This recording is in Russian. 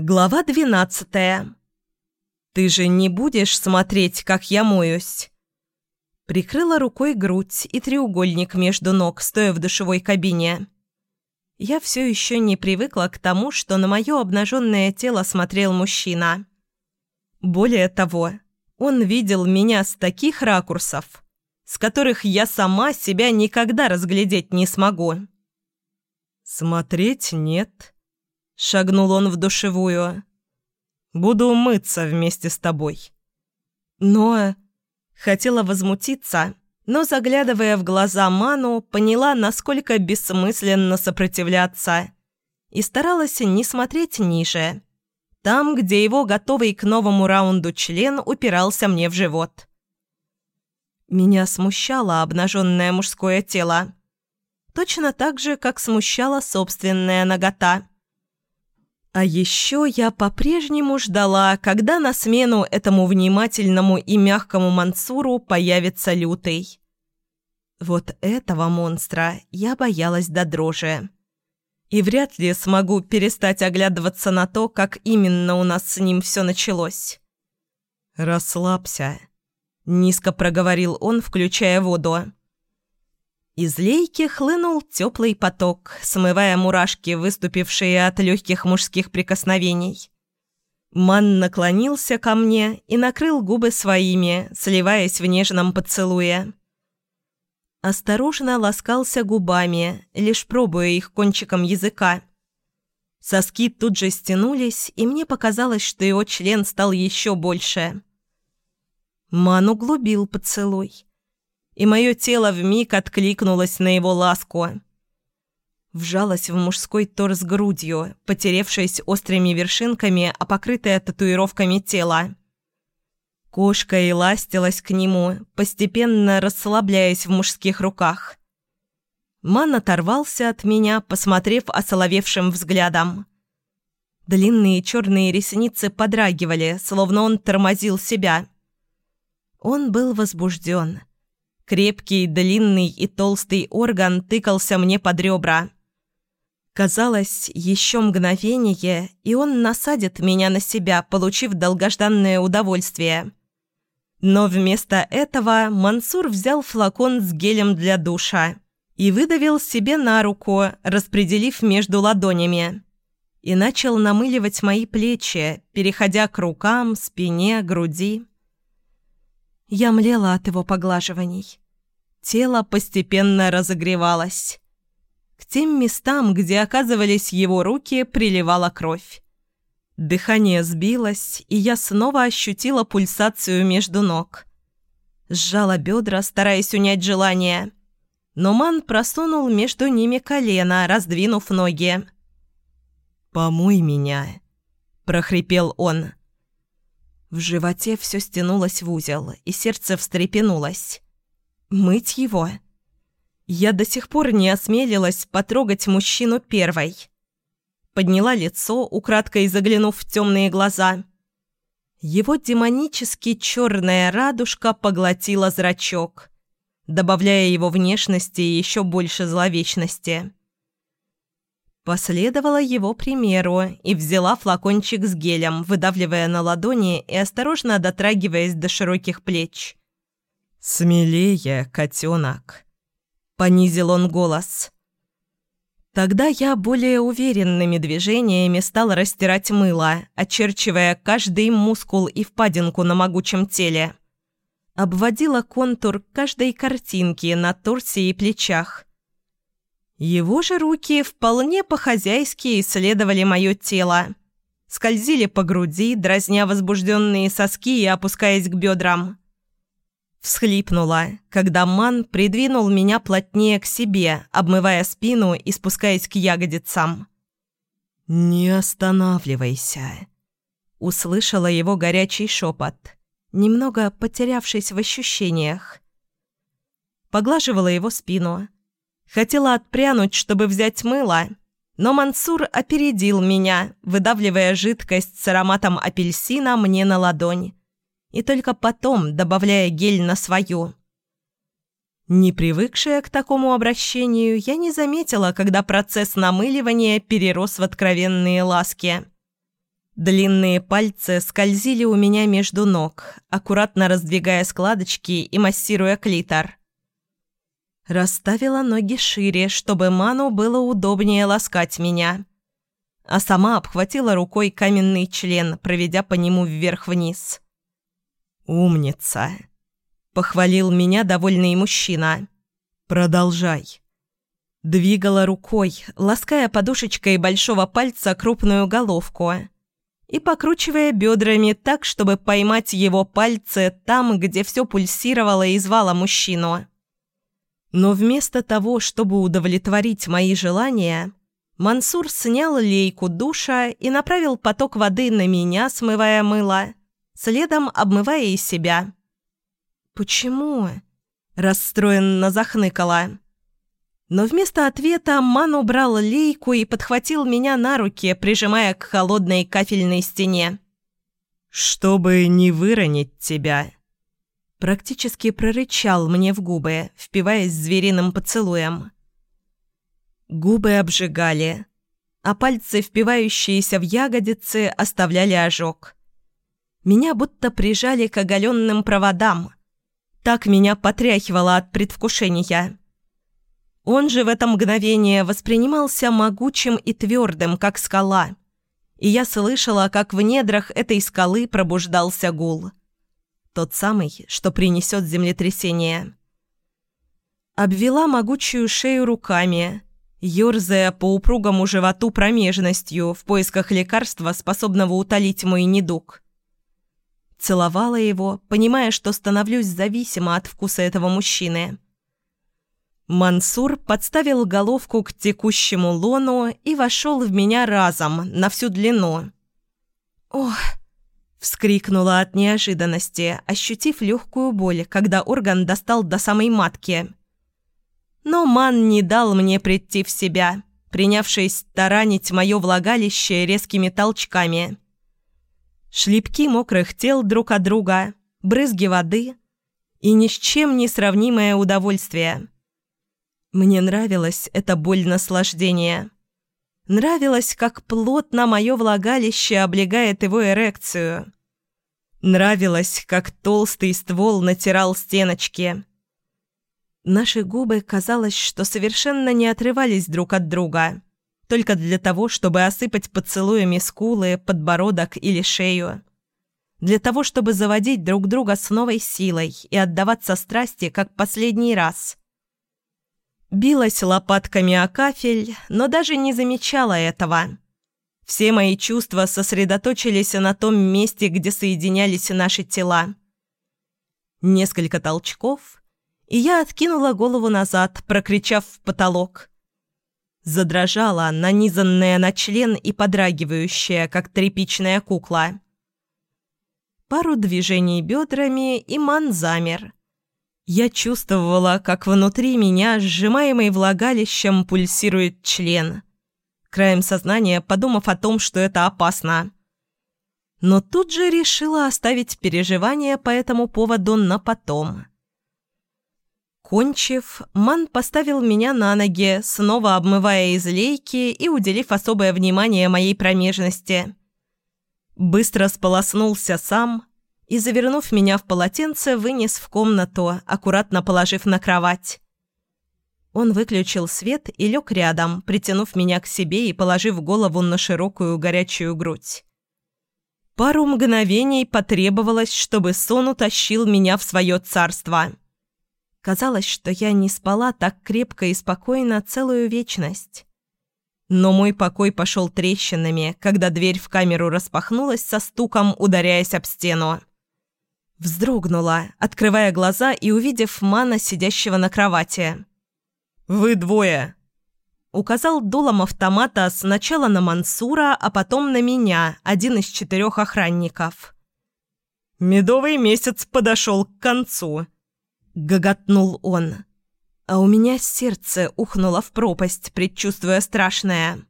Глава двенадцатая. «Ты же не будешь смотреть, как я моюсь?» Прикрыла рукой грудь и треугольник между ног, стоя в душевой кабине. Я все еще не привыкла к тому, что на мое обнаженное тело смотрел мужчина. Более того, он видел меня с таких ракурсов, с которых я сама себя никогда разглядеть не смогу. «Смотреть нет», Шагнул он в душевую. «Буду мыться вместе с тобой». Но... Хотела возмутиться, но, заглядывая в глаза Ману, поняла, насколько бессмысленно сопротивляться. И старалась не смотреть ниже. Там, где его готовый к новому раунду член упирался мне в живот. Меня смущало обнаженное мужское тело. Точно так же, как смущала собственная нагота. А еще я по-прежнему ждала, когда на смену этому внимательному и мягкому Мансуру появится лютый. Вот этого монстра я боялась до дрожи. И вряд ли смогу перестать оглядываться на то, как именно у нас с ним все началось. «Расслабься», — низко проговорил он, включая воду. Из лейки хлынул теплый поток, смывая мурашки, выступившие от легких мужских прикосновений. Ман наклонился ко мне и накрыл губы своими, сливаясь в нежном поцелуе. Осторожно ласкался губами, лишь пробуя их кончиком языка. Соски тут же стянулись, и мне показалось, что его член стал еще больше. Ман углубил поцелуй и мое тело вмиг откликнулось на его ласку. Вжалась в мужской торс грудью, потеревшись острыми вершинками, а покрытая татуировками тело. Кошка и ластилась к нему, постепенно расслабляясь в мужских руках. Ман оторвался от меня, посмотрев осоловевшим взглядом. Длинные черные ресницы подрагивали, словно он тормозил себя. Он был возбужден. Крепкий, длинный и толстый орган тыкался мне под ребра. Казалось, еще мгновение, и он насадит меня на себя, получив долгожданное удовольствие. Но вместо этого Мансур взял флакон с гелем для душа и выдавил себе на руку, распределив между ладонями. И начал намыливать мои плечи, переходя к рукам, спине, груди. Я млела от его поглаживаний. Тело постепенно разогревалось. К тем местам, где оказывались его руки, приливала кровь. Дыхание сбилось, и я снова ощутила пульсацию между ног. Сжала бедра, стараясь унять желание. Но Ман просунул между ними колено, раздвинув ноги. «Помой меня», — прохрипел он. В животе все стянулось в узел, и сердце встрепенулось. «Мыть его?» Я до сих пор не осмелилась потрогать мужчину первой. Подняла лицо, украдкой заглянув в темные глаза. Его демонически черная радужка поглотила зрачок, добавляя его внешности еще больше зловечности. Последовала его примеру и взяла флакончик с гелем, выдавливая на ладони и осторожно дотрагиваясь до широких плеч. «Смелее, котенок!» — понизил он голос. Тогда я более уверенными движениями стала растирать мыло, очерчивая каждый мускул и впадинку на могучем теле. Обводила контур каждой картинки на торсе и плечах. Его же руки вполне по-хозяйски исследовали мое тело. Скользили по груди, дразня возбужденные соски и опускаясь к бедрам. Всхлипнула, когда Ман придвинул меня плотнее к себе, обмывая спину и спускаясь к ягодицам. «Не останавливайся», — услышала его горячий шепот, немного потерявшись в ощущениях. Поглаживала его спину. Хотела отпрянуть, чтобы взять мыло, но Мансур опередил меня, выдавливая жидкость с ароматом апельсина мне на ладонь и только потом добавляя гель на свою. Не привыкшая к такому обращению, я не заметила, когда процесс намыливания перерос в откровенные ласки. Длинные пальцы скользили у меня между ног, аккуратно раздвигая складочки и массируя клитор. Расставила ноги шире, чтобы Ману было удобнее ласкать меня. А сама обхватила рукой каменный член, проведя по нему вверх-вниз. «Умница!» — похвалил меня довольный мужчина. «Продолжай». Двигала рукой, лаская подушечкой большого пальца крупную головку — и покручивая бедрами так, чтобы поймать его пальцы там, где все пульсировало и звало мужчину. Но вместо того, чтобы удовлетворить мои желания, Мансур снял лейку душа и направил поток воды на меня, смывая мыло, следом обмывая и себя. «Почему?» – расстроенно захныкала. Но вместо ответа Ман убрал лейку и подхватил меня на руки, прижимая к холодной кафельной стене. «Чтобы не выронить тебя», практически прорычал мне в губы, впиваясь звериным поцелуем. Губы обжигали, а пальцы, впивающиеся в ягодицы, оставляли ожог. Меня будто прижали к оголенным проводам. Так меня потряхивало от предвкушения. Он же в это мгновение воспринимался могучим и твердым, как скала. И я слышала, как в недрах этой скалы пробуждался гул. Тот самый, что принесет землетрясение. Обвела могучую шею руками, ерзая по упругому животу промежностью в поисках лекарства, способного утолить мой недуг. Целовала его, понимая, что становлюсь зависима от вкуса этого мужчины. Мансур подставил головку к текущему лону и вошел в меня разом, на всю длину. «Ох!» – вскрикнула от неожиданности, ощутив легкую боль, когда орган достал до самой матки. Но Ман не дал мне прийти в себя, принявшись таранить мое влагалище резкими толчками. Шлепки мокрых тел друг от друга, брызги воды и ни с чем не сравнимое удовольствие – мне нравилось это боль наслаждения. Нравилось, как плотно мое влагалище облегает его эрекцию. Нравилось, как толстый ствол натирал стеночки. Наши губы, казалось, что совершенно не отрывались друг от друга, только для того, чтобы осыпать поцелуями скулы, подбородок или шею. Для того, чтобы заводить друг друга с новой силой и отдаваться страсти, как последний раз – Билась лопатками о кафель, но даже не замечала этого. Все мои чувства сосредоточились на том месте, где соединялись наши тела. Несколько толчков, и я откинула голову назад, прокричав в потолок. Задрожала, нанизанная на член и подрагивающая, как тряпичная кукла. Пару движений бедрами, и ман замер – я чувствовала, как внутри меня, сжимаемый влагалищем, пульсирует член. Краем сознания, подумав о том, что это опасно. Но тут же решила оставить переживания по этому поводу на потом. Кончив, Ман поставил меня на ноги, снова обмывая из лейки и уделив особое внимание моей промежности. Быстро сполоснулся сам, и, завернув меня в полотенце, вынес в комнату, аккуратно положив на кровать. Он выключил свет и лег рядом, притянув меня к себе и положив голову на широкую горячую грудь. Пару мгновений потребовалось, чтобы сон утащил меня в свое царство. Казалось, что я не спала так крепко и спокойно целую вечность. Но мой покой пошел трещинами, когда дверь в камеру распахнулась со стуком, ударяясь об стену. Вздрогнула, открывая глаза и увидев Мана, сидящего на кровати. «Вы двое!» Указал дулом автомата сначала на Мансура, а потом на меня, один из четырех охранников. «Медовый месяц подошел к концу», — гоготнул он. А у меня сердце ухнуло в пропасть, предчувствуя страшное.